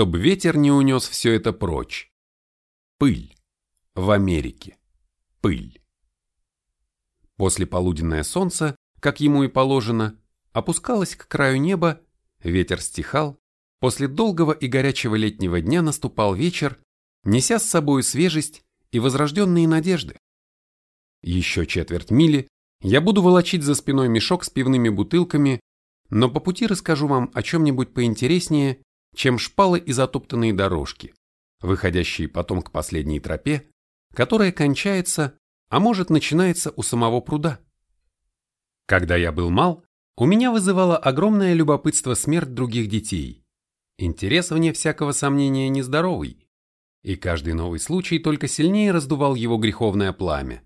чтобы ветер не унес все это прочь. Пыль. В Америке. Пыль. После полуденное солнце, как ему и положено, опускалось к краю неба, ветер стихал, после долгого и горячего летнего дня наступал вечер, неся с собой свежесть и возрожденные надежды. Еще четверть мили я буду волочить за спиной мешок с пивными бутылками, но по пути расскажу вам о чем-нибудь поинтереснее, чем шпалы и затоптанные дорожки, выходящие потом к последней тропе, которая кончается, а может начинается у самого пруда. Когда я был мал, у меня вызывало огромное любопытство смерть других детей. Интерес, вне всякого сомнения, нездоровый, и каждый новый случай только сильнее раздувал его греховное пламя.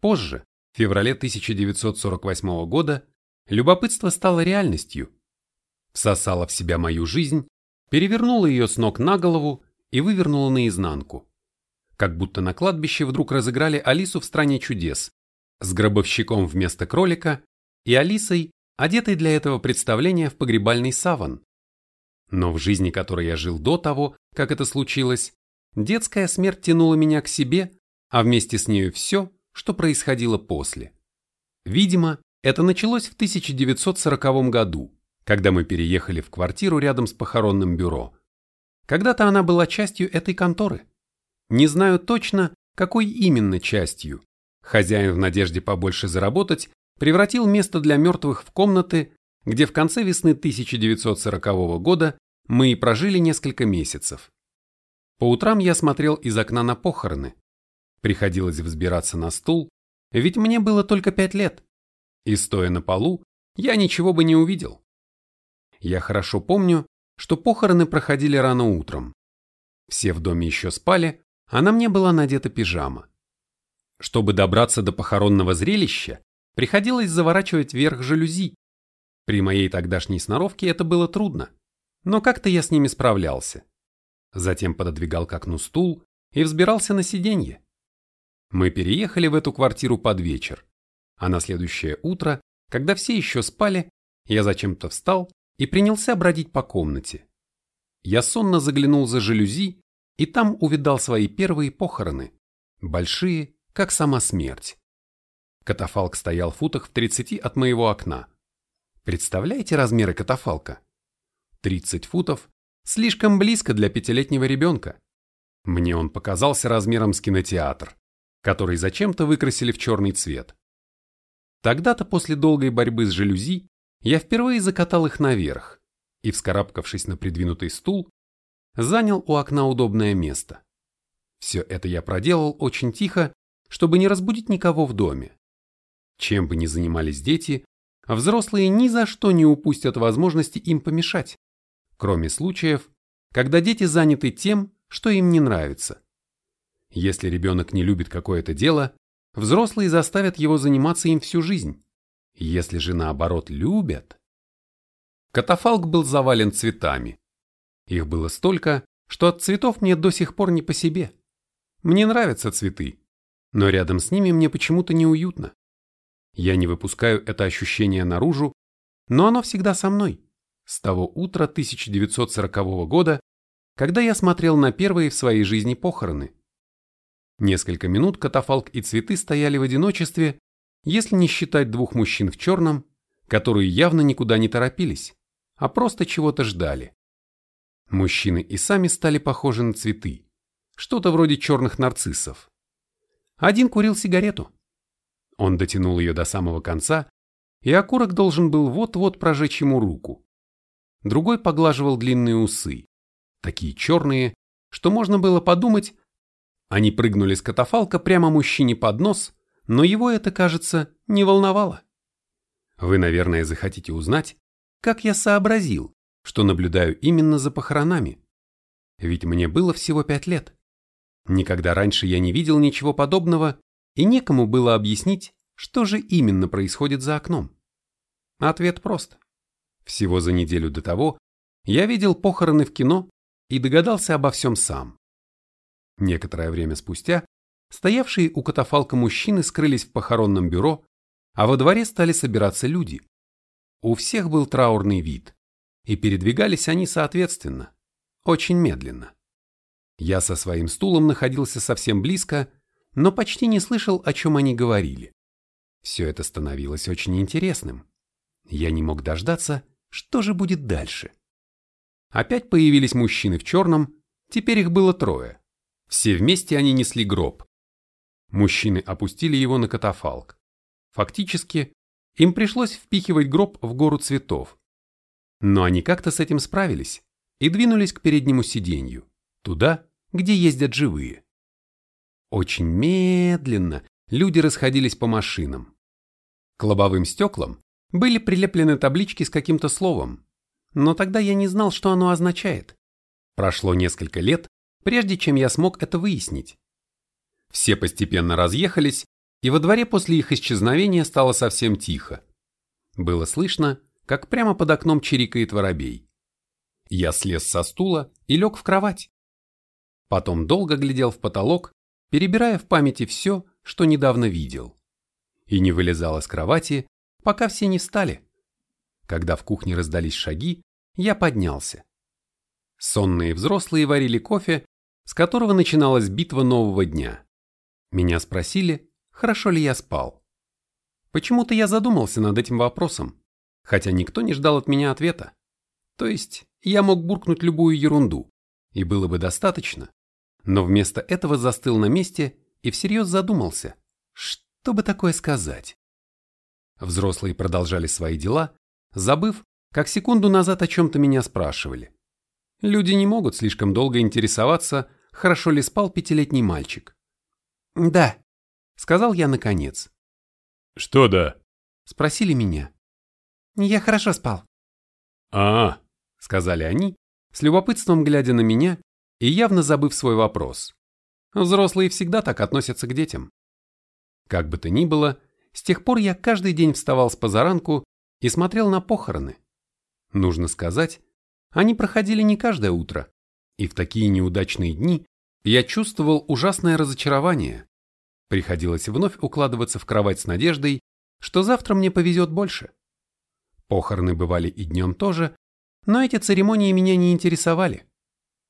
Позже, в феврале 1948 года, любопытство стало реальностью. Всосало в себя мою жизнь, перевернуло ее с ног на голову и вывернуло наизнанку. Как будто на кладбище вдруг разыграли Алису в «Стране чудес» с гробовщиком вместо кролика и Алисой, одетой для этого представления в погребальный саван. Но в жизни, которой я жил до того, как это случилось, детская смерть тянула меня к себе, а вместе с нею все, что происходило после. Видимо, это началось в 1940 году, когда мы переехали в квартиру рядом с похоронным бюро. Когда-то она была частью этой конторы. Не знаю точно, какой именно частью. Хозяин в надежде побольше заработать превратил место для мертвых в комнаты, где в конце весны 1940 года мы и прожили несколько месяцев. По утрам я смотрел из окна на похороны. Приходилось взбираться на стул, ведь мне было только пять лет. И стоя на полу, я ничего бы не увидел. Я хорошо помню, что похороны проходили рано утром. Все в доме еще спали, а на мне была надета пижама. Чтобы добраться до похоронного зрелища, приходилось заворачивать вверх жалюзи. При моей тогдашней сноровке это было трудно, но как-то я с ними справлялся. Затем пододвигал к окну стул и взбирался на сиденье. Мы переехали в эту квартиру под вечер, а на следующее утро, когда все еще спали, я зачем-то встал и принялся бродить по комнате. Я сонно заглянул за жалюзи и там увидал свои первые похороны, большие, как сама смерть. Катафалк стоял в футах в 30 от моего окна. Представляете размеры катафалка? 30 футов – слишком близко для пятилетнего ребенка. Мне он показался размером с кинотеатр который зачем-то выкрасили в черный цвет. Тогда-то после долгой борьбы с жалюзи я впервые закатал их наверх и, вскарабкавшись на придвинутый стул, занял у окна удобное место. Все это я проделал очень тихо, чтобы не разбудить никого в доме. Чем бы ни занимались дети, взрослые ни за что не упустят возможности им помешать, кроме случаев, когда дети заняты тем, что им не нравится. Если ребенок не любит какое-то дело, взрослые заставят его заниматься им всю жизнь. Если же наоборот любят... Катафалк был завален цветами. Их было столько, что от цветов мне до сих пор не по себе. Мне нравятся цветы, но рядом с ними мне почему-то неуютно. Я не выпускаю это ощущение наружу, но оно всегда со мной. С того утра 1940 года, когда я смотрел на первые в своей жизни похороны. Несколько минут катафалк и цветы стояли в одиночестве, если не считать двух мужчин в черном, которые явно никуда не торопились, а просто чего-то ждали. Мужчины и сами стали похожи на цветы, что-то вроде черных нарциссов. Один курил сигарету. Он дотянул ее до самого конца, и окурок должен был вот-вот прожечь ему руку. Другой поглаживал длинные усы, такие черные, что можно было подумать, они прыгнули с катафалка прямо мужчине под нос, но его это, кажется, не волновало. Вы, наверное, захотите узнать, как я сообразил, что наблюдаю именно за похоронами. Ведь мне было всего пять лет. Никогда раньше я не видел ничего подобного, и некому было объяснить, что же именно происходит за окном. Ответ прост. Всего за неделю до того я видел похороны в кино и догадался обо всем сам. Некоторое время спустя стоявшие у катафалка мужчины скрылись в похоронном бюро, а во дворе стали собираться люди. У всех был траурный вид, и передвигались они соответственно. очень медленно. Я со своим стулом находился совсем близко, но почти не слышал, о чем они говорили. Все это становилось очень интересным. Я не мог дождаться, что же будет дальше. Опять появились мужчины в черном, теперь их было трое. Все вместе они несли гроб. Мужчины опустили его на катафалк. Фактически, им пришлось впихивать гроб в гору цветов. Но они как-то с этим справились и двинулись к переднему сиденью, туда, где ездят живые. Очень медленно люди расходились по машинам. К лобовым стеклам были прилеплены таблички с каким-то словом, но тогда я не знал, что оно означает. Прошло несколько лет, прежде чем я смог это выяснить. Все постепенно разъехались, и во дворе после их исчезновения стало совсем тихо. Было слышно, как прямо под окном чирикает воробей. Я слез со стула и лег в кровать. Потом долго глядел в потолок, перебирая в памяти все, что недавно видел. И не вылезал из кровати, пока все не встали. Когда в кухне раздались шаги, я поднялся. Сонные взрослые варили кофе, с которого начиналась битва нового дня. Меня спросили, хорошо ли я спал. Почему-то я задумался над этим вопросом, хотя никто не ждал от меня ответа. То есть я мог буркнуть любую ерунду, и было бы достаточно, но вместо этого застыл на месте и всерьез задумался, что бы такое сказать. Взрослые продолжали свои дела, забыв, как секунду назад о чем-то меня спрашивали. Люди не могут слишком долго интересоваться, хорошо ли спал пятилетний мальчик. «Да», — сказал я наконец. «Что да?» — спросили меня. «Я хорошо спал». «А, — сказали они, с любопытством глядя на меня и явно забыв свой вопрос. Взрослые всегда так относятся к детям. Как бы то ни было, с тех пор я каждый день вставал с позаранку и смотрел на похороны. Нужно сказать, они проходили не каждое утро, и в такие неудачные дни я чувствовал ужасное разочарование. Приходилось вновь укладываться в кровать с надеждой, что завтра мне повезет больше. Похороны бывали и днем тоже, но эти церемонии меня не интересовали.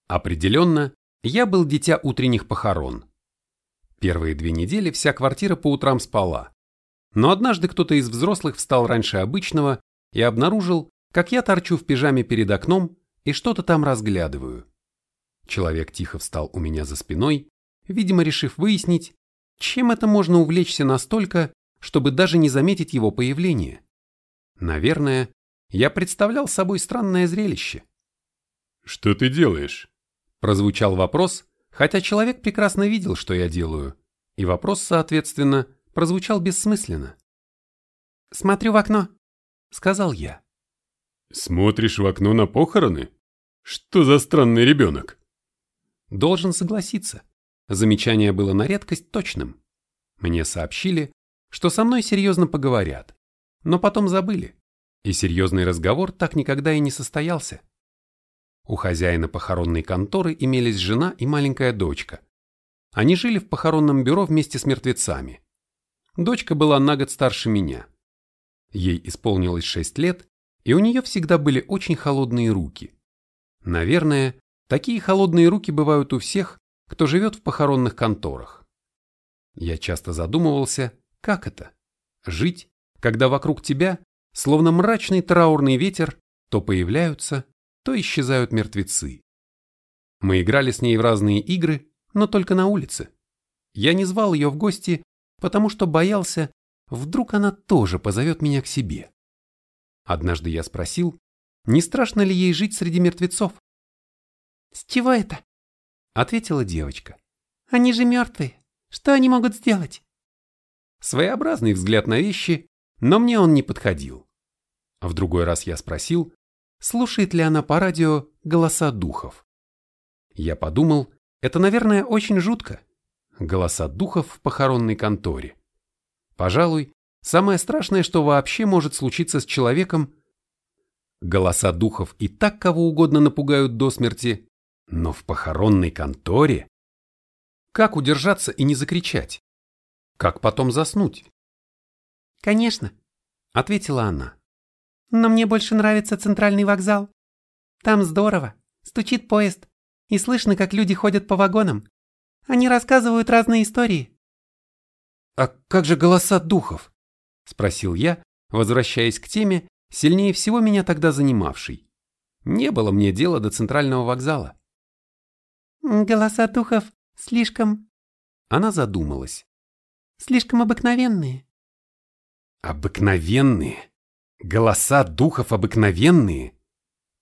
Определенно, я был дитя утренних похорон. Первые две недели вся квартира по утрам спала. Но однажды кто-то из взрослых встал раньше обычного и обнаружил, как я торчу в пижаме перед окном и что-то там разглядываю. Человек тихо встал у меня за спиной, видимо, решив выяснить, чем это можно увлечься настолько, чтобы даже не заметить его появление. Наверное, я представлял собой странное зрелище. «Что ты делаешь?» Прозвучал вопрос, хотя человек прекрасно видел, что я делаю, и вопрос, соответственно, прозвучал бессмысленно. «Смотрю в окно», — сказал я. «Смотришь в окно на похороны? Что за странный ребенок?» Должен согласиться. Замечание было на редкость точным. Мне сообщили, что со мной серьезно поговорят, но потом забыли, и серьезный разговор так никогда и не состоялся. У хозяина похоронной конторы имелись жена и маленькая дочка. Они жили в похоронном бюро вместе с мертвецами. Дочка была на год старше меня. Ей исполнилось шесть лет, и у нее всегда были очень холодные руки. Наверное, Такие холодные руки бывают у всех, кто живет в похоронных конторах. Я часто задумывался, как это – жить, когда вокруг тебя, словно мрачный траурный ветер, то появляются, то исчезают мертвецы. Мы играли с ней в разные игры, но только на улице. Я не звал ее в гости, потому что боялся, вдруг она тоже позовет меня к себе. Однажды я спросил, не страшно ли ей жить среди мертвецов. «С чего это?» — ответила девочка. «Они же мертвые. Что они могут сделать?» Своеобразный взгляд на вещи, но мне он не подходил. В другой раз я спросил, слушает ли она по радио голоса духов. Я подумал, это, наверное, очень жутко. Голоса духов в похоронной конторе. Пожалуй, самое страшное, что вообще может случиться с человеком. Голоса духов и так кого угодно напугают до смерти, но в похоронной конторе? Как удержаться и не закричать? Как потом заснуть? Конечно, ответила она. Но мне больше нравится центральный вокзал. Там здорово, Стучит поезд, и слышно, как люди ходят по вагонам. Они рассказывают разные истории. «А как же голоса духов?» – спросил я, возвращаясь к теме, сильнее всего меня тогда занимавшей. Не было мне дела до центрального вокзала. «Голоса духов слишком...» Она задумалась. «Слишком обыкновенные». «Обыкновенные? Голоса духов обыкновенные?»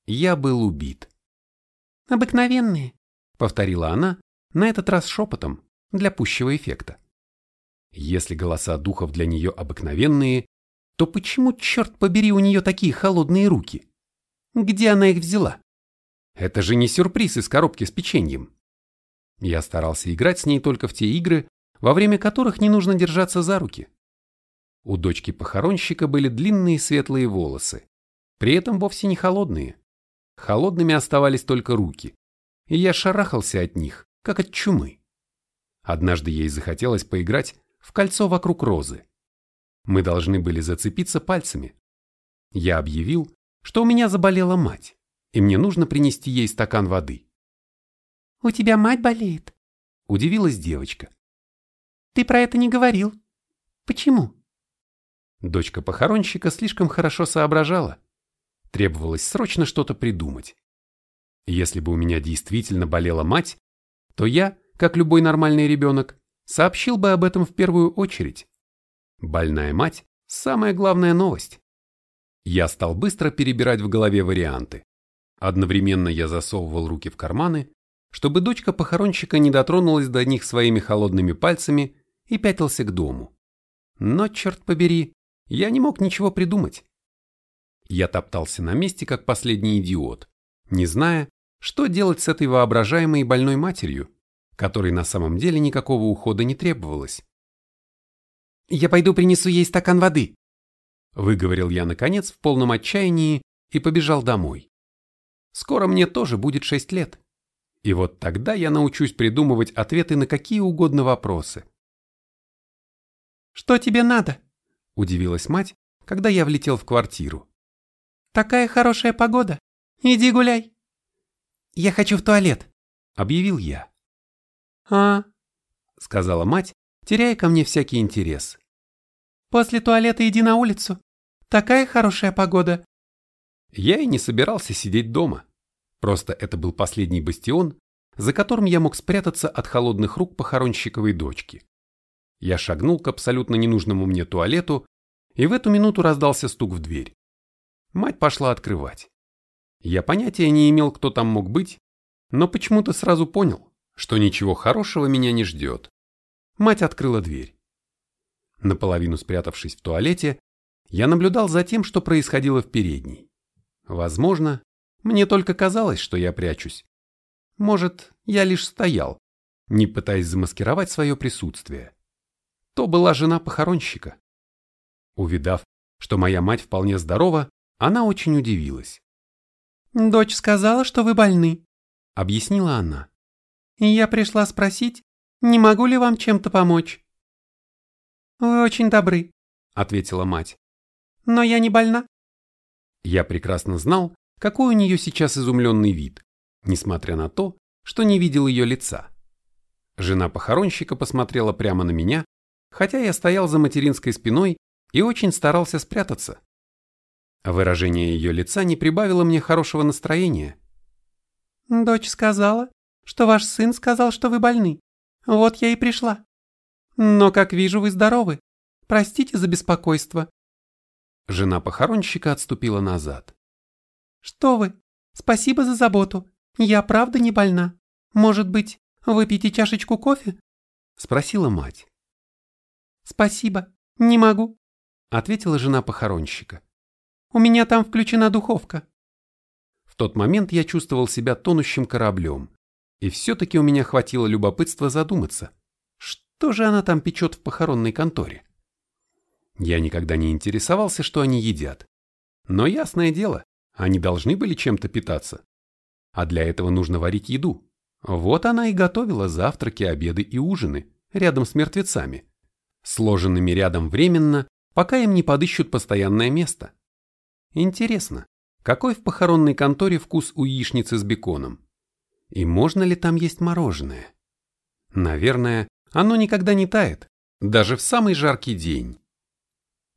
Я был убит. «Обыкновенные», — повторила она, на этот раз шепотом, для пущего эффекта. Если голоса духов для нее обыкновенные, то почему, черт побери, у нее такие холодные руки? Где она их взяла? Это же не сюрприз из коробки с печеньем. Я старался играть с ней только в те игры, во время которых не нужно держаться за руки. У дочки похоронщика были длинные светлые волосы, при этом вовсе не холодные. Холодными оставались только руки, и я шарахался от них, как от чумы. Однажды ей захотелось поиграть в кольцо вокруг розы. Мы должны были зацепиться пальцами. Я объявил, что у меня заболела мать, и мне нужно принести ей стакан воды. «У тебя мать болеет?» – удивилась девочка. «Ты про это не говорил. Почему?» Дочка похоронщика слишком хорошо соображала. Требовалось срочно что-то придумать. Если бы у меня действительно болела мать, то я, как любой нормальный ребенок, сообщил бы об этом в первую очередь. Больная мать – самая главная новость. Я стал быстро перебирать в голове варианты. Одновременно я засовывал руки в карманы, чтобы дочка похоронщика не дотронулась до них своими холодными пальцами и пятился к дому. Но, черт побери, я не мог ничего придумать. Я топтался на месте, как последний идиот, не зная, что делать с этой воображаемой больной матерью, которой на самом деле никакого ухода не требовалось. «Я пойду принесу ей стакан воды», — выговорил я наконец в полном отчаянии и побежал домой. Скоро мне тоже будет шесть лет. И вот тогда я научусь придумывать ответы на какие угодно вопросы. «Что тебе надо?» – удивилась мать, когда я влетел в квартиру. «Такая хорошая погода. Иди гуляй». «Я хочу в туалет», – объявил я. «А?» – сказала мать, теряя ко мне всякий интерес. «После туалета иди на улицу. Такая хорошая погода». Я и не собирался сидеть дома. Просто это был последний бастион, за которым я мог спрятаться от холодных рук похоронщиковой дочки. Я шагнул к абсолютно ненужному мне туалету, и в эту минуту раздался стук в дверь. Мать пошла открывать. Я понятия не имел, кто там мог быть, но почему-то сразу понял, что ничего хорошего меня не ждет. Мать открыла дверь. Наполовину спрятавшись в туалете, я наблюдал за тем, что происходило в передней. Возможно, мне только казалось, что я прячусь. Может, я лишь стоял, не пытаясь замаскировать свое присутствие. То была жена похоронщика. Увидав, что моя мать вполне здорова, она очень удивилась. «Дочь сказала, что вы больны», — объяснила она. «И я пришла спросить, не могу ли вам чем-то помочь?» «Вы очень добры», — ответила мать. «Но я не больна». Я прекрасно знал, какой у нее сейчас изумленный вид, несмотря на то, что не видел ее лица. Жена похоронщика посмотрела прямо на меня, хотя я стоял за материнской спиной и очень старался спрятаться. Выражение ее лица не прибавило мне хорошего настроения. «Дочь сказала, что ваш сын сказал, что вы больны. Вот я и пришла. Но, как вижу, вы здоровы. Простите за беспокойство». Жена похоронщика отступила назад. «Что вы? Спасибо за заботу. Я правда не больна. Может быть, выпьете чашечку кофе?» Спросила мать. «Спасибо, не могу», ответила жена похоронщика. «У меня там включена духовка». В тот момент я чувствовал себя тонущим кораблем, и все-таки у меня хватило любопытства задуматься, что же она там печет в похоронной конторе. Я никогда не интересовался, что они едят. Но ясное дело, они должны были чем-то питаться. А для этого нужно варить еду. Вот она и готовила завтраки, обеды и ужины рядом с мертвецами, сложенными рядом временно, пока им не подыщут постоянное место. Интересно, какой в похоронной конторе вкус у яичницы с беконом? И можно ли там есть мороженое? Наверное, оно никогда не тает, даже в самый жаркий день.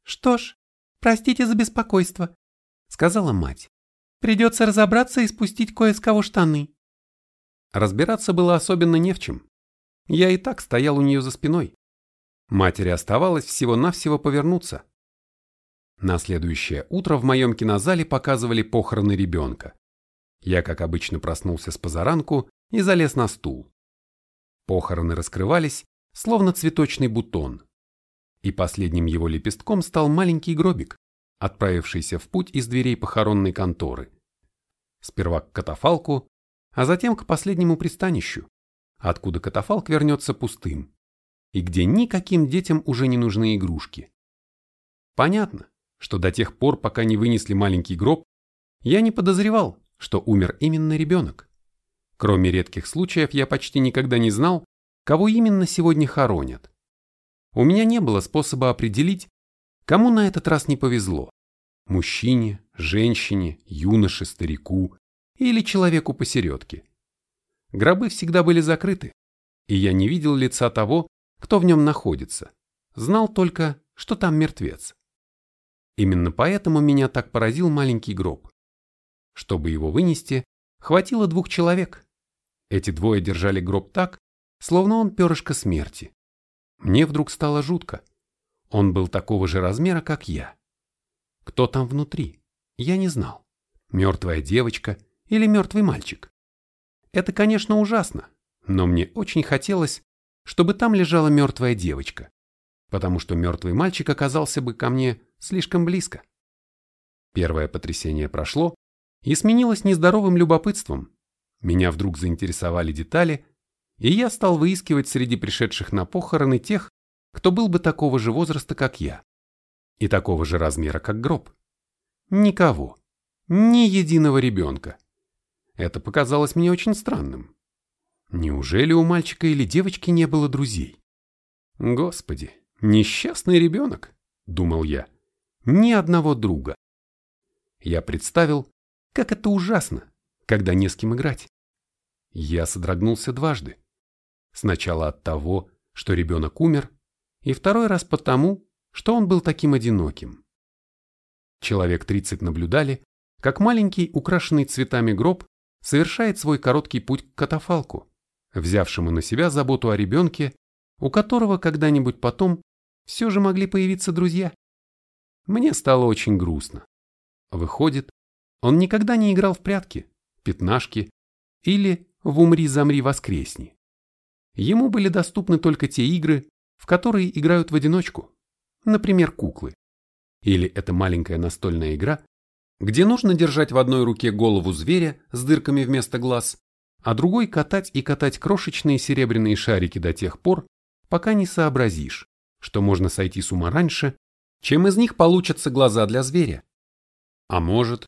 «Что ж, простите за беспокойство», — сказала мать. «Придется разобраться и спустить кое с кого штаны». Разбираться было особенно не в чем. Я и так стоял у нее за спиной. Матери оставалось всего-навсего повернуться. На следующее утро в моем кинозале показывали похороны ребенка. Я, как обычно, проснулся с позаранку и залез на стул. Похороны раскрывались, словно цветочный бутон. И последним его лепестком стал маленький гробик, отправившийся в путь из дверей похоронной конторы. Сперва к катафалку, а затем к последнему пристанищу, откуда катафалк вернется пустым, и где никаким детям уже не нужны игрушки. Понятно, что до тех пор, пока не вынесли маленький гроб, я не подозревал, что умер именно ребенок. Кроме редких случаев, я почти никогда не знал, кого именно сегодня хоронят. У меня не было способа определить, кому на этот раз не повезло. Мужчине, женщине, юноше, старику или человеку посередке. Гробы всегда были закрыты, и я не видел лица того, кто в нем находится. Знал только, что там мертвец. Именно поэтому меня так поразил маленький гроб. Чтобы его вынести, хватило двух человек. Эти двое держали гроб так, словно он перышко смерти. Мне вдруг стало жутко. Он был такого же размера, как я. Кто там внутри? Я не знал. Мертвая девочка или мертвый мальчик? Это, конечно, ужасно, но мне очень хотелось, чтобы там лежала мертвая девочка, потому что мертвый мальчик оказался бы ко мне слишком близко. Первое потрясение прошло и сменилось нездоровым любопытством. Меня вдруг заинтересовали детали, и я стал выискивать среди пришедших на похороны тех, кто был бы такого же возраста, как я, и такого же размера, как гроб. Никого, ни единого ребенка. Это показалось мне очень странным. Неужели у мальчика или девочки не было друзей? Господи, несчастный ребенок, думал я. Ни одного друга. Я представил, как это ужасно, когда не с кем играть. Я содрогнулся дважды. Сначала от того, что ребенок умер, и второй раз потому, что он был таким одиноким. Человек 30 наблюдали, как маленький украшенный цветами гроб совершает свой короткий путь к катафалку, взявшему на себя заботу о ребенке, у которого когда-нибудь потом все же могли появиться друзья. Мне стало очень грустно. Выходит, он никогда не играл в прятки, пятнашки или в «Умри-замри, воскресни». Ему были доступны только те игры, в которые играют в одиночку, например, куклы. Или это маленькая настольная игра, где нужно держать в одной руке голову зверя с дырками вместо глаз, а другой катать и катать крошечные серебряные шарики до тех пор, пока не сообразишь, что можно сойти с ума раньше, чем из них получатся глаза для зверя. А может,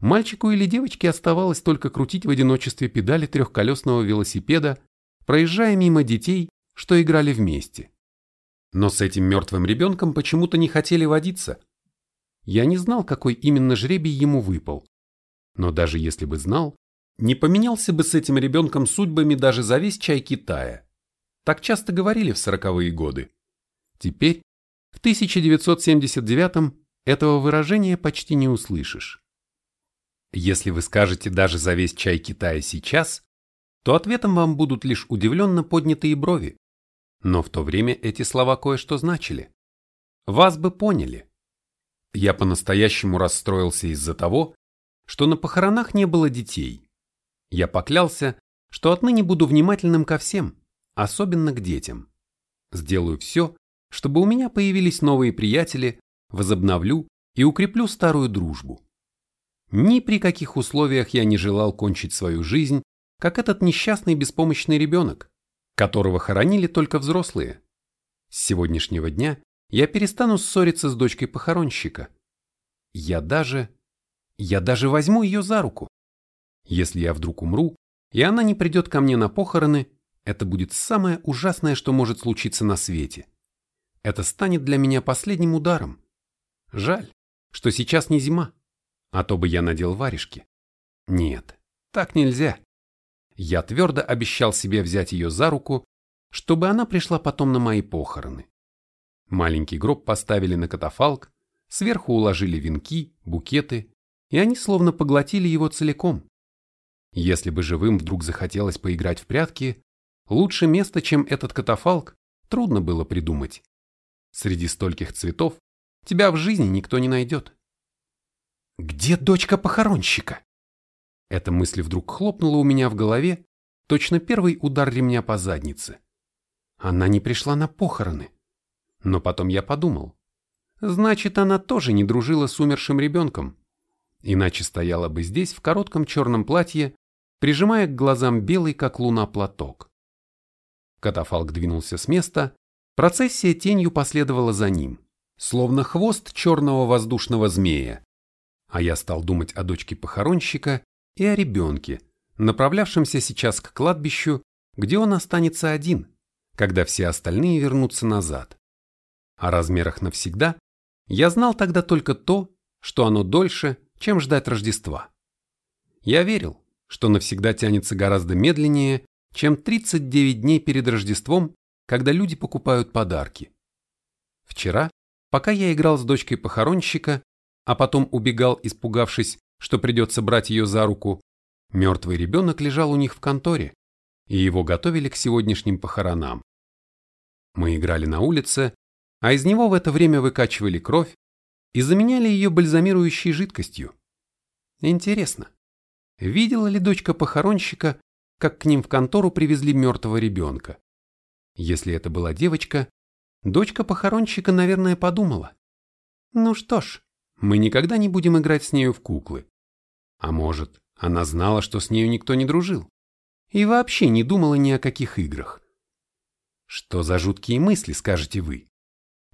мальчику или девочке оставалось только крутить в одиночестве педали трехколесного велосипеда, проезжая мимо детей, что играли вместе. Но с этим мертвым ребенком почему-то не хотели водиться, я не знал, какой именно жребий ему выпал. Но даже если бы знал, не поменялся бы с этим ребенком судьбами даже за весь чай Китая. Так часто говорили в сороковые годы. Теперь, в 1979-м, этого выражения почти не услышишь. Если вы скажете даже за весь чай Китая сейчас, то ответом вам будут лишь удивленно поднятые брови. Но в то время эти слова кое-что значили. Вас бы поняли. Я по-настоящему расстроился из-за того, что на похоронах не было детей. Я поклялся, что отныне буду внимательным ко всем, особенно к детям. Сделаю все, чтобы у меня появились новые приятели, возобновлю и укреплю старую дружбу. Ни при каких условиях я не желал кончить свою жизнь, как этот несчастный беспомощный ребенок, которого хоронили только взрослые. С сегодняшнего дня я перестану ссориться с дочкой похоронщика. Я даже... Я даже возьму ее за руку. Если я вдруг умру, и она не придет ко мне на похороны, это будет самое ужасное, что может случиться на свете. Это станет для меня последним ударом. Жаль, что сейчас не зима, а то бы я надел варежки. Нет, так нельзя. Я твердо обещал себе взять ее за руку, чтобы она пришла потом на мои похороны. Маленький гроб поставили на катафалк, сверху уложили венки, букеты, и они словно поглотили его целиком. Если бы живым вдруг захотелось поиграть в прятки, лучше места, чем этот катафалк, трудно было придумать. Среди стольких цветов тебя в жизни никто не найдет. Где дочка похоронщика? Эта мысль вдруг хлопнула у меня в голове, точно первый удар ремня по заднице. Она не пришла на похороны. Но потом я подумал. Значит, она тоже не дружила с умершим ребенком. Иначе стояла бы здесь в коротком черном платье, прижимая к глазам белый, как луна, платок. Катафалк двинулся с места, процессия тенью последовала за ним, словно хвост черного воздушного змея. А я стал думать о дочке похоронщика и о ребенке, направлявшемся сейчас к кладбищу, где он останется один, когда все остальные вернутся назад. О размерах навсегда я знал тогда только то, что оно дольше, чем ждать Рождества. Я верил, что навсегда тянется гораздо медленнее, чем 39 дней перед Рождеством, когда люди покупают подарки. Вчера, пока я играл с дочкой похоронщика, а потом убегал, испугавшись, что придется брать ее за руку, мертвый ребенок лежал у них в конторе, и его готовили к сегодняшним похоронам. Мы играли на улице, а из него в это время выкачивали кровь и заменяли ее бальзамирующей жидкостью. Интересно, видела ли дочка похоронщика, как к ним в контору привезли мертвого ребенка? Если это была девочка, дочка похоронщика, наверное, подумала. Ну что ж, мы никогда не будем играть с нею в куклы. А может, она знала, что с нею никто не дружил и вообще не думала ни о каких играх. Что за жуткие мысли, скажете вы?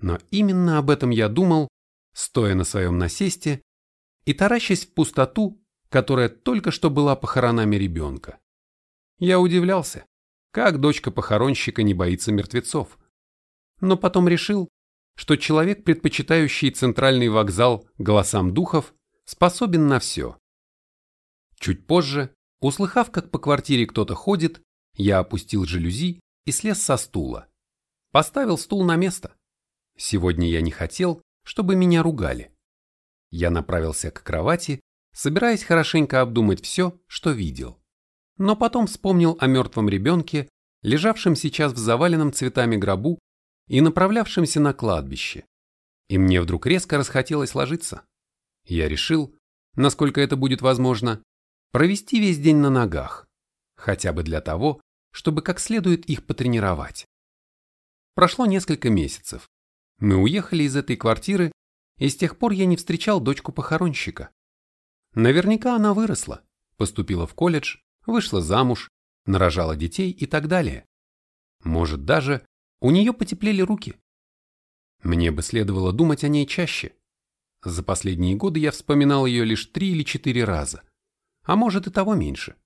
Но именно об этом я думал, стоя на своем насесте и таращась в пустоту, которая только что была похоронами ребенка. Я удивлялся, как дочка похоронщика не боится мертвецов. Но потом решил, что человек, предпочитающий центральный вокзал голосам духов, способен на все. Чуть позже, услыхав, как по квартире кто-то ходит, я опустил жалюзи и слез со стула. Поставил стул на место. Сегодня я не хотел, чтобы меня ругали. Я направился к кровати, собираясь хорошенько обдумать все, что видел. Но потом вспомнил о мертвом ребенке, лежавшем сейчас в заваленном цветами гробу и направлявшемся на кладбище. И мне вдруг резко расхотелось ложиться. Я решил, насколько это будет возможно, провести весь день на ногах, хотя бы для того, чтобы как следует их потренировать. Прошло несколько месяцев. Мы уехали из этой квартиры, и с тех пор я не встречал дочку похоронщика. Наверняка она выросла, поступила в колледж, вышла замуж, нарожала детей и так далее. Может даже, у нее потеплели руки. Мне бы следовало думать о ней чаще. За последние годы я вспоминал ее лишь три или четыре раза, а может и того меньше.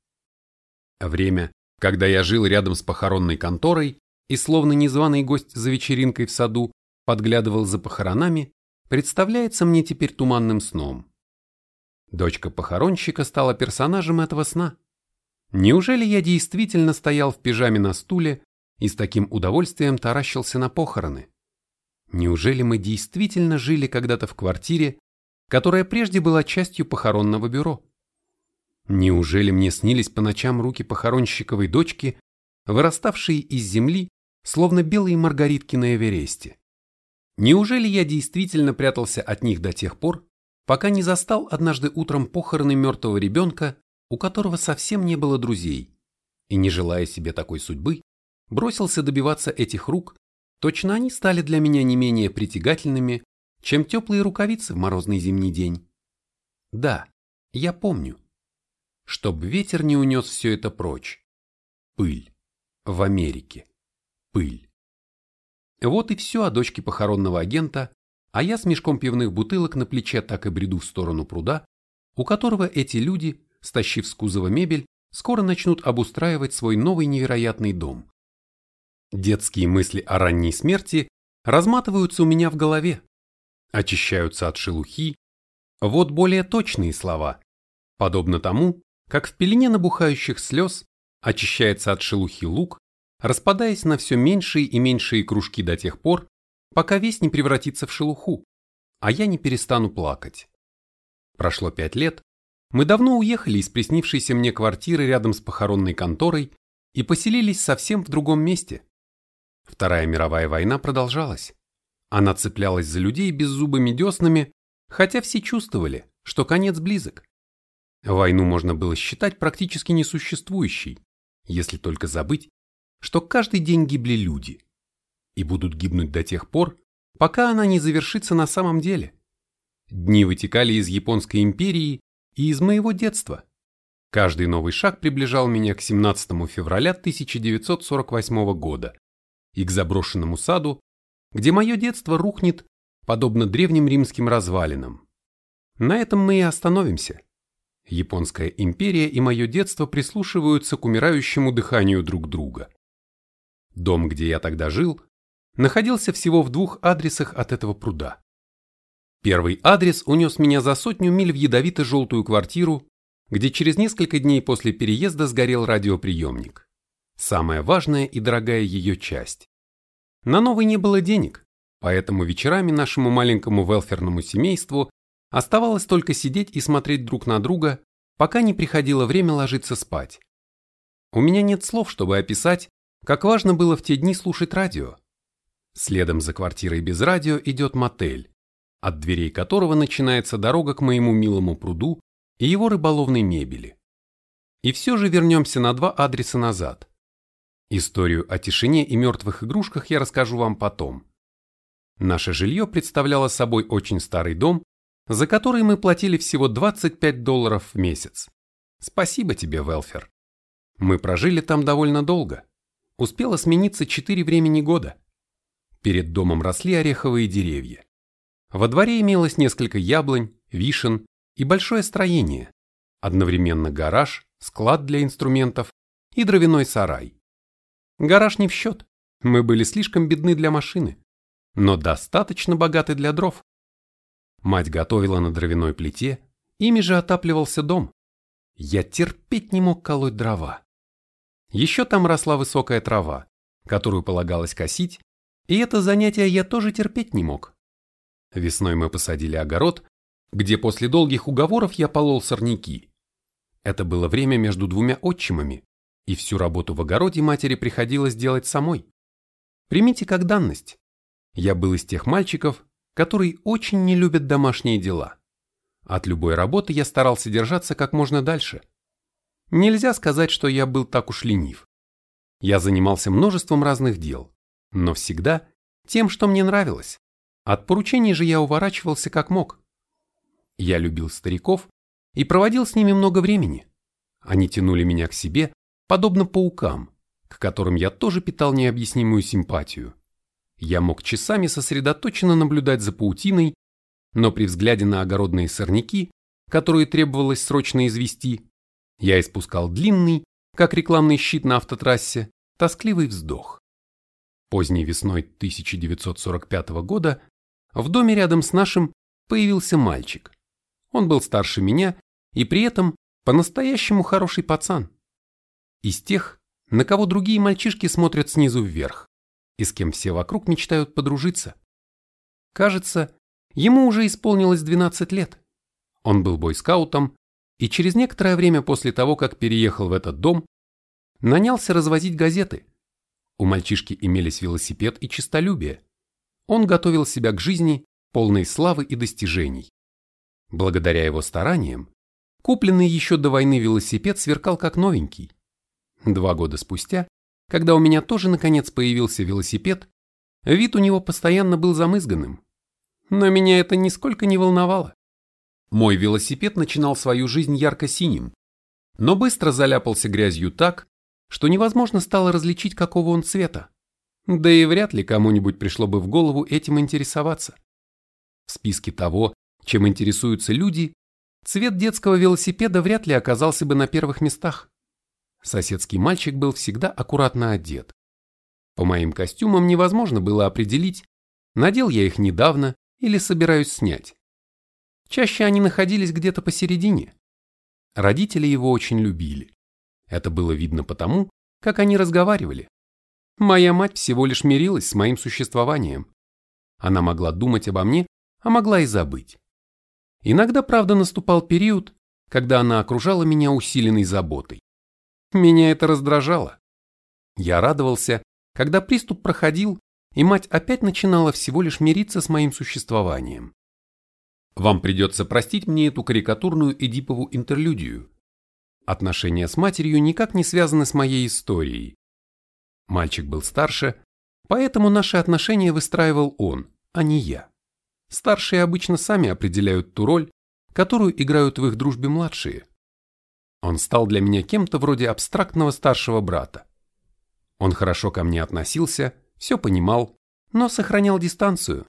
Время, когда я жил рядом с похоронной конторой и словно незваный гость за вечеринкой в саду подглядывал за похоронами, представляется мне теперь туманным сном. Дочка похоронщика стала персонажем этого сна. Неужели я действительно стоял в пижаме на стуле и с таким удовольствием таращился на похороны? Неужели мы действительно жили когда-то в квартире, которая прежде была частью похоронного бюро? Неужели мне снились по ночам руки похоронщиковой дочки, выраставшие из земли, словно белые маргаритки на Эвересте? Неужели я действительно прятался от них до тех пор, пока не застал однажды утром похороны мертвого ребенка, у которого совсем не было друзей, и, не желая себе такой судьбы, бросился добиваться этих рук, точно они стали для меня не менее притягательными, чем теплые рукавицы в морозный зимний день. Да, я помню чтоб ветер не унес все это прочь. Пыль. В Америке. Пыль. Вот и все о дочке похоронного агента, а я с мешком пивных бутылок на плече так и бреду в сторону пруда, у которого эти люди, стащив с кузова мебель, скоро начнут обустраивать свой новый невероятный дом. Детские мысли о ранней смерти разматываются у меня в голове, очищаются от шелухи. Вот более точные слова, подобно тому, как в пелене набухающих слез очищается от шелухи лук, распадаясь на все меньшие и меньшие кружки до тех пор, пока весь не превратится в шелуху, а я не перестану плакать. Прошло пять лет, мы давно уехали из приснившейся мне квартиры рядом с похоронной конторой и поселились совсем в другом месте. Вторая мировая война продолжалась. Она цеплялась за людей беззубыми деснами, хотя все чувствовали, что конец близок. Войну можно было считать практически несуществующей, если только забыть, что каждый день гибли люди и будут гибнуть до тех пор, пока она не завершится на самом деле. Дни вытекали из Японской империи и из моего детства. Каждый новый шаг приближал меня к 17 февраля 1948 года и к заброшенному саду, где мое детство рухнет, подобно древним римским развалинам. На этом мы и остановимся. Японская империя и мое детство прислушиваются к умирающему дыханию друг друга. Дом, где я тогда жил, находился всего в двух адресах от этого пруда. Первый адрес унес меня за сотню миль в ядовито-желтую квартиру, где через несколько дней после переезда сгорел радиоприемник. Самая важная и дорогая ее часть. На новый не было денег, поэтому вечерами нашему маленькому велферному семейству оставалось только сидеть и смотреть друг на друга, пока не приходило время ложиться спать. У меня нет слов, чтобы описать, как важно было в те дни слушать радио. Следом за квартирой без радио идет мотель, от дверей которого начинается дорога к моему милому пруду и его рыболовной мебели. И все же вернемся на два адреса назад. Историю о тишине и мертвых игрушках я расскажу вам потом. Наше жилье представляло собой очень старый дом, за который мы платили всего 25 долларов в месяц. Спасибо тебе, Велфер. Мы прожили там довольно долго. Успело смениться четыре времени года. Перед домом росли ореховые деревья. Во дворе имелось несколько яблонь, вишен и большое строение, одновременно гараж, склад для инструментов и дровяной сарай. Гараж не в счет, мы были слишком бедны для машины, но достаточно богаты для дров. Мать готовила на дровяной плите, ими же отапливался дом. Я терпеть не мог колоть дрова. Еще там росла высокая трава, которую полагалось косить, и это занятие я тоже терпеть не мог. Весной мы посадили огород, где после долгих уговоров я полол сорняки. Это было время между двумя отчимами, и всю работу в огороде матери приходилось делать самой. Примите как данность. Я был из тех мальчиков, которые очень не любят домашние дела. От любой работы я старался держаться как можно дальше. Нельзя сказать, что я был так уж ленив. Я занимался множеством разных дел, но всегда тем, что мне нравилось. От поручений же я уворачивался как мог. Я любил стариков и проводил с ними много времени. Они тянули меня к себе, подобно паукам, к которым я тоже питал необъяснимую симпатию. Я мог часами сосредоточенно наблюдать за паутиной, но при взгляде на огородные сорняки, которые требовалось срочно извести, я испускал длинный, как рекламный щит на автотрассе, тоскливый вздох. Поздней весной 1945 года в доме рядом с нашим появился мальчик. Он был старше меня и при этом по-настоящему хороший пацан. Из тех, на кого другие мальчишки смотрят снизу вверх, и с кем все вокруг мечтают подружиться. Кажется, ему уже исполнилось 12 лет. Он был бойскаутом и через некоторое время после того, как переехал в этот дом, нанялся развозить газеты. У мальчишки имелись велосипед и честолюбие. Он готовил себя к жизни, полной славы и достижений. Благодаря его стараниям, купленный еще до войны велосипед сверкал как новенький. Два года спустя, когда у меня тоже наконец появился велосипед, вид у него постоянно был замызганным. Но меня это нисколько не волновало. Мой велосипед начинал свою жизнь ярко-синим, но быстро заляпался грязью так, что невозможно стало различить, какого он цвета. Да и вряд ли кому-нибудь пришло бы в голову этим интересоваться. В списке того, чем интересуются люди, цвет детского велосипеда вряд ли оказался бы на первых местах. Соседский мальчик был всегда аккуратно одет. По моим костюмам невозможно было определить, надел я их недавно или собираюсь снять. Чаще они находились где-то посередине. Родители его очень любили. Это было видно потому, как они разговаривали. Моя мать всего лишь мирилась с моим существованием. Она могла думать обо мне, а могла и забыть. Иногда, правда, наступал период, когда она окружала меня усиленной заботой. Меня это раздражало. Я радовался, когда приступ проходил, и мать опять начинала всего лишь мириться с моим существованием. Вам придется простить мне эту карикатурную Эдипову интерлюдию. Отношения с матерью никак не связаны с моей историей. Мальчик был старше, поэтому наши отношения выстраивал он, а не я. Старшие обычно сами определяют ту роль, которую играют в их дружбе младшие. Он стал для меня кем-то вроде абстрактного старшего брата. Он хорошо ко мне относился, все понимал, но сохранял дистанцию.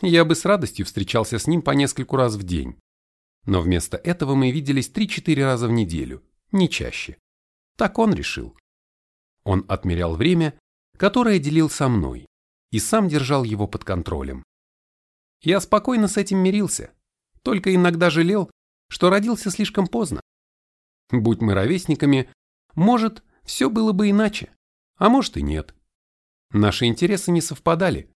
Я бы с радостью встречался с ним по нескольку раз в день. Но вместо этого мы виделись 3-4 раза в неделю, не чаще. Так он решил. Он отмерял время, которое делил со мной, и сам держал его под контролем. Я спокойно с этим мирился, только иногда жалел, что родился слишком поздно. Будь мы ровесниками, может, все было бы иначе а может и нет. Наши интересы не совпадали.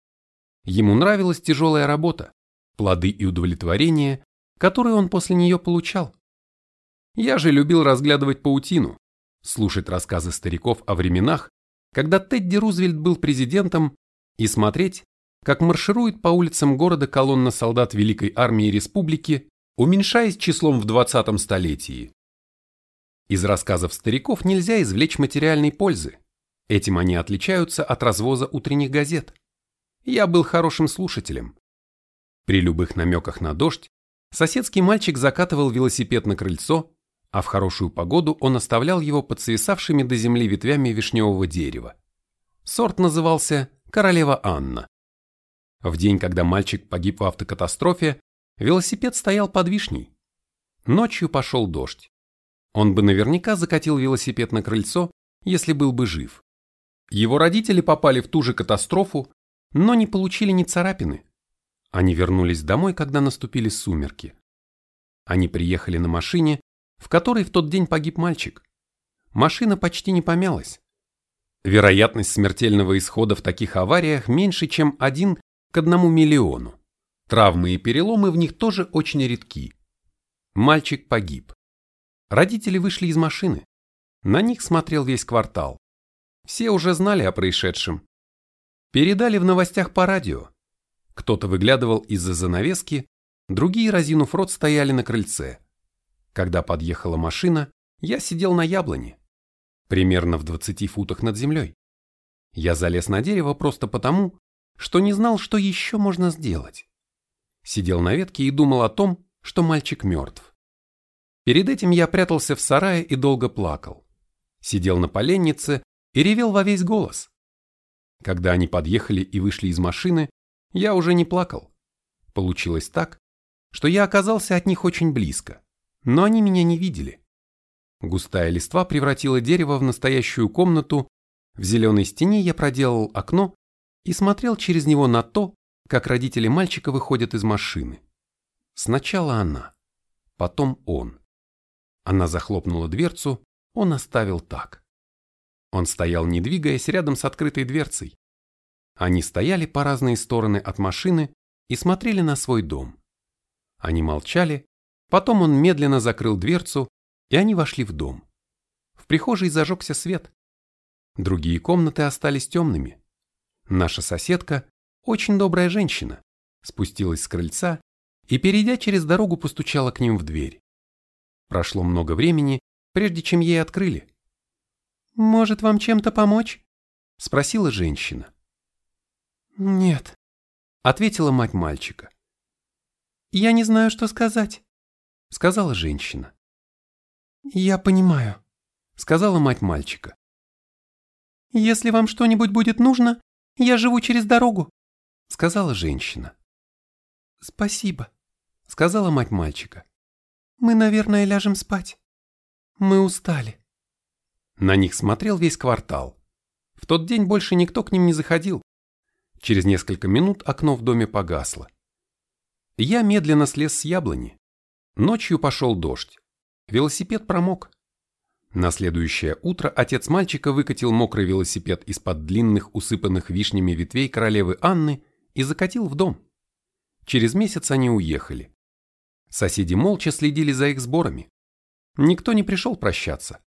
Ему нравилась тяжелая работа, плоды и удовлетворение, которые он после нее получал. Я же любил разглядывать паутину, слушать рассказы стариков о временах, когда Тедди Рузвельт был президентом, и смотреть, как марширует по улицам города колонна солдат Великой Армии Республики, уменьшаясь числом в 20 столетии. Из рассказов стариков нельзя извлечь материальной пользы, Этим они отличаются от развоза утренних газет. Я был хорошим слушателем. При любых намеках на дождь соседский мальчик закатывал велосипед на крыльцо, а в хорошую погоду он оставлял его под свисавшими до земли ветвями вишневого дерева. Сорт назывался «Королева Анна». В день, когда мальчик погиб в автокатастрофе, велосипед стоял под вишней. Ночью пошел дождь. Он бы наверняка закатил велосипед на крыльцо, если был бы жив. Его родители попали в ту же катастрофу, но не получили ни царапины. Они вернулись домой, когда наступили сумерки. Они приехали на машине, в которой в тот день погиб мальчик. Машина почти не помялась. Вероятность смертельного исхода в таких авариях меньше, чем один к одному миллиону. Травмы и переломы в них тоже очень редки. Мальчик погиб. Родители вышли из машины. На них смотрел весь квартал. Все уже знали о происшедшем. Передали в новостях по радио. Кто-то выглядывал из-за занавески, другие, разинув рот, стояли на крыльце. Когда подъехала машина, я сидел на яблоне, примерно в 20 футах над землей. Я залез на дерево просто потому, что не знал, что еще можно сделать. Сидел на ветке и думал о том, что мальчик мертв. Перед этим я прятался в сарае и долго плакал. Сидел на поленнице и ревел во весь голос. Когда они подъехали и вышли из машины, я уже не плакал. Получилось так, что я оказался от них очень близко, но они меня не видели. Густая листва превратила дерево в настоящую комнату, в зеленой стене я проделал окно и смотрел через него на то, как родители мальчика выходят из машины. Сначала она, потом он. Она захлопнула дверцу, он оставил так. Он стоял, не двигаясь, рядом с открытой дверцей. Они стояли по разные стороны от машины и смотрели на свой дом. Они молчали, потом он медленно закрыл дверцу, и они вошли в дом. В прихожей зажегся свет. Другие комнаты остались темными. Наша соседка, очень добрая женщина, спустилась с крыльца и, перейдя через дорогу, постучала к ним в дверь. Прошло много времени, прежде чем ей открыли. «Может, вам чем-то помочь?» – спросила женщина. «Нет», – ответила мать мальчика. «Я не знаю, что сказать», – сказала женщина. «Я понимаю», – сказала мать мальчика. «Если вам что-нибудь будет нужно, я живу через дорогу», – сказала женщина. «Спасибо», – сказала мать мальчика. «Мы, наверное, ляжем спать. Мы устали». На них смотрел весь квартал. В тот день больше никто к ним не заходил. Через несколько минут окно в доме погасло. Я медленно слез с яблони. Ночью пошел дождь. Велосипед промок. На следующее утро отец мальчика выкатил мокрый велосипед из-под длинных, усыпанных вишнями ветвей королевы Анны и закатил в дом. Через месяц они уехали. Соседи молча следили за их сборами. Никто не пришел прощаться.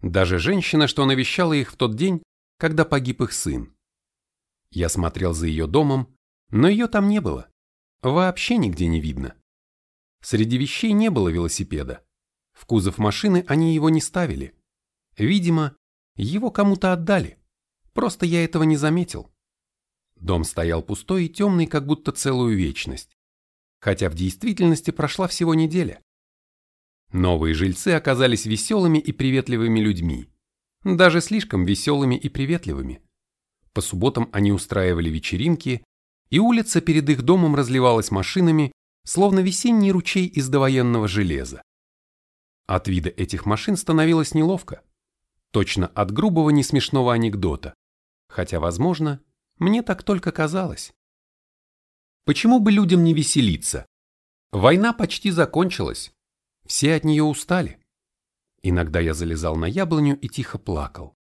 Даже женщина, что навещала их в тот день, когда погиб их сын. Я смотрел за ее домом, но ее там не было. Вообще нигде не видно. Среди вещей не было велосипеда. В кузов машины они его не ставили. Видимо, его кому-то отдали. Просто я этого не заметил. Дом стоял пустой и темный, как будто целую вечность. Хотя в действительности прошла всего неделя. Новые жильцы оказались веселыми и приветливыми людьми. Даже слишком веселыми и приветливыми. По субботам они устраивали вечеринки, и улица перед их домом разливалась машинами, словно весенний ручей из довоенного железа. От вида этих машин становилось неловко. Точно от грубого несмешного анекдота. Хотя, возможно, мне так только казалось. Почему бы людям не веселиться? Война почти закончилась. Все от нее устали. Иногда я залезал на яблоню и тихо плакал.